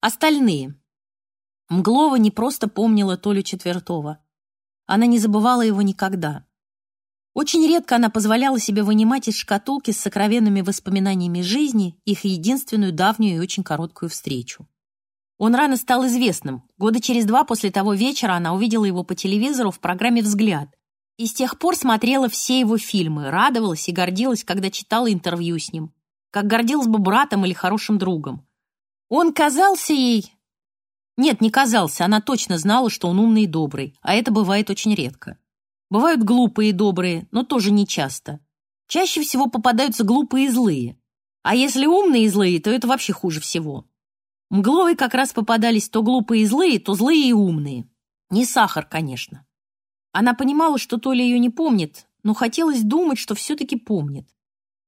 Остальные. Мглова не просто помнила Толю Четвертова. Она не забывала его никогда. Очень редко она позволяла себе вынимать из шкатулки с сокровенными воспоминаниями жизни их единственную давнюю и очень короткую встречу. Он рано стал известным. Года через два после того вечера она увидела его по телевизору в программе «Взгляд». И с тех пор смотрела все его фильмы, радовалась и гордилась, когда читала интервью с ним. Как гордилась бы братом или хорошим другом. Он казался ей... Нет, не казался, она точно знала, что он умный и добрый, а это бывает очень редко. Бывают глупые и добрые, но тоже не часто. Чаще всего попадаются глупые и злые. А если умные и злые, то это вообще хуже всего. Мгловой как раз попадались то глупые и злые, то злые и умные. Не сахар, конечно. Она понимала, что Толя ее не помнит, но хотелось думать, что все-таки помнит.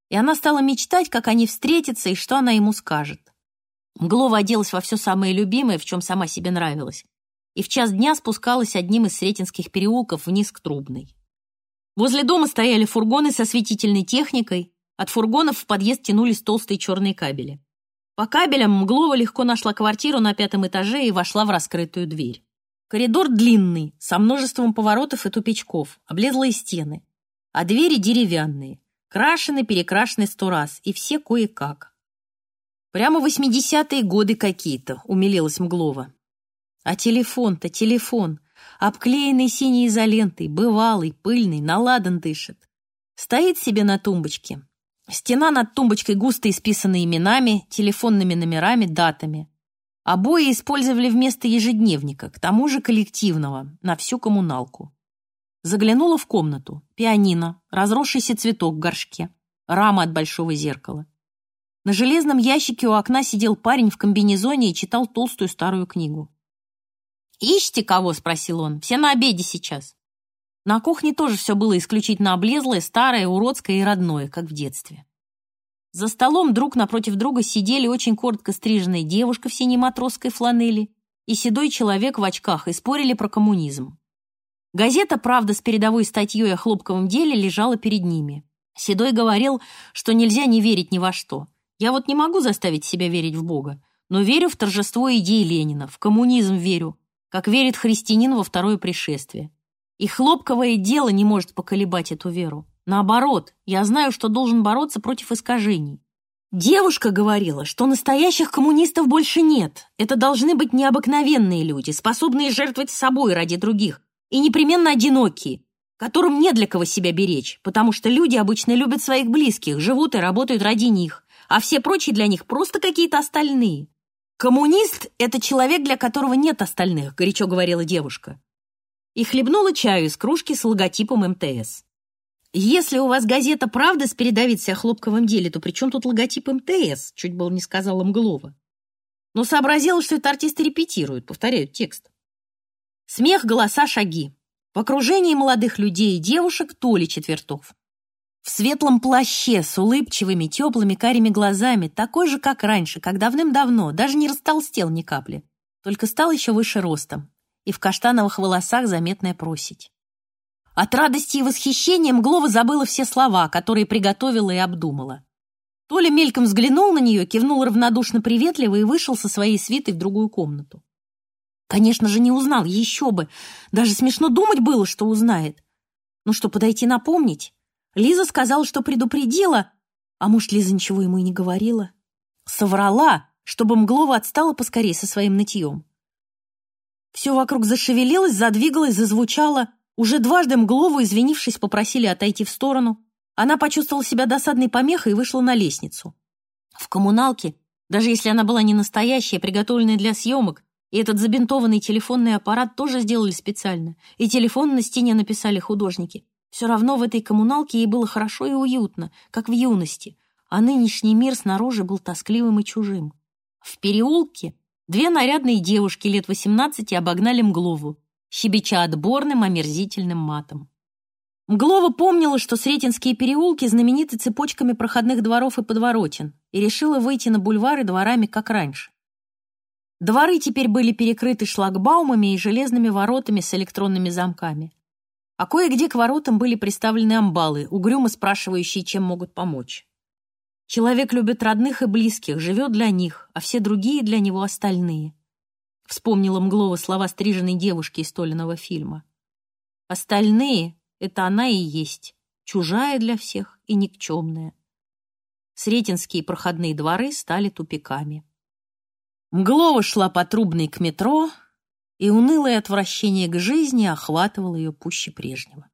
И она стала мечтать, как они встретятся и что она ему скажет. Мглова оделась во все самое любимое, в чем сама себе нравилась и в час дня спускалась одним из Сретенских переулков вниз к Трубной. Возле дома стояли фургоны со осветительной техникой, от фургонов в подъезд тянулись толстые черные кабели. По кабелям Мглова легко нашла квартиру на пятом этаже и вошла в раскрытую дверь. Коридор длинный, со множеством поворотов и тупичков, облезлые стены, а двери деревянные, крашены, перекрашены сто раз, и все кое-как. Прямо восьмидесятые годы какие-то, умилилась Мглова. А телефон-то телефон, обклеенный синей изолентой, бывалый, пыльный, наладан дышит. Стоит себе на тумбочке. Стена над тумбочкой густо исписана именами, телефонными номерами, датами. Обои использовали вместо ежедневника, к тому же коллективного, на всю коммуналку. Заглянула в комнату. Пианино, разросшийся цветок в горшке, рама от большого зеркала. На железном ящике у окна сидел парень в комбинезоне и читал толстую старую книгу. «Ищете кого?» — спросил он. «Все на обеде сейчас». На кухне тоже все было исключительно облезлое, старое, уродское и родное, как в детстве. За столом друг напротив друга сидели очень коротко стриженная девушка в синей матросской фланели и седой человек в очках и спорили про коммунизм. Газета «Правда» с передовой статьей о хлопковом деле лежала перед ними. Седой говорил, что нельзя не верить ни во что. Я вот не могу заставить себя верить в Бога, но верю в торжество идей Ленина, в коммунизм верю, как верит христианин во второе пришествие. И хлопковое дело не может поколебать эту веру. Наоборот, я знаю, что должен бороться против искажений. Девушка говорила, что настоящих коммунистов больше нет. Это должны быть необыкновенные люди, способные жертвовать собой ради других, и непременно одинокие, которым не для кого себя беречь, потому что люди обычно любят своих близких, живут и работают ради них, а все прочие для них просто какие-то остальные. «Коммунист — это человек, для которого нет остальных», — горячо говорила девушка. И хлебнула чаю из кружки с логотипом МТС. «Если у вас газета «Правда» с передовицей о хлопковом деле, то при чем тут логотип МТС?» Чуть было не сказала Мглова. Но сообразила, что это артисты репетируют, повторяют текст. Смех, голоса, шаги. В окружении молодых людей и девушек Толи Четвертов. В светлом плаще с улыбчивыми, теплыми карими глазами, такой же, как раньше, как давным-давно, даже не растолстел ни капли, только стал еще выше ростом, и в каштановых волосах заметная просить. От радости и восхищения Мглова забыла все слова, которые приготовила и обдумала. Толя мельком взглянул на нее, кивнул равнодушно приветливо и вышел со своей свитой в другую комнату. Конечно же, не узнал, еще бы. Даже смешно думать было, что узнает. Ну что, подойти напомнить? Лиза сказала, что предупредила, а может, Лиза ничего ему и не говорила. Соврала, чтобы Мглова отстала поскорее со своим нытьем. Все вокруг зашевелилось, задвигалось, зазвучало. Уже дважды Мглову, извинившись, попросили отойти в сторону. Она почувствовала себя досадной помехой и вышла на лестницу. В коммуналке, даже если она была не настоящая, приготовленная для съемок, и этот забинтованный телефонный аппарат тоже сделали специально, и телефон на стене написали художники, все равно в этой коммуналке ей было хорошо и уютно, как в юности, а нынешний мир снаружи был тоскливым и чужим. В переулке две нарядные девушки лет восемнадцати обогнали Мглову, щебеча отборным омерзительным матом. Мглова помнила, что Сретенские переулки знамениты цепочками проходных дворов и подворотен, и решила выйти на бульвары дворами, как раньше. Дворы теперь были перекрыты шлагбаумами и железными воротами с электронными замками а кое-где к воротам были приставлены амбалы, угрюмо спрашивающие, чем могут помочь. Человек любит родных и близких, живет для них, а все другие для него остальные. Вспомнила Мглова слова стриженной девушки из Толиного фильма. Остальные — это она и есть, чужая для всех и никчемная. Сретенские проходные дворы стали тупиками. Мглова шла по Трубной к метро, и унылое отвращение к жизни охватывало ее пуще прежнего.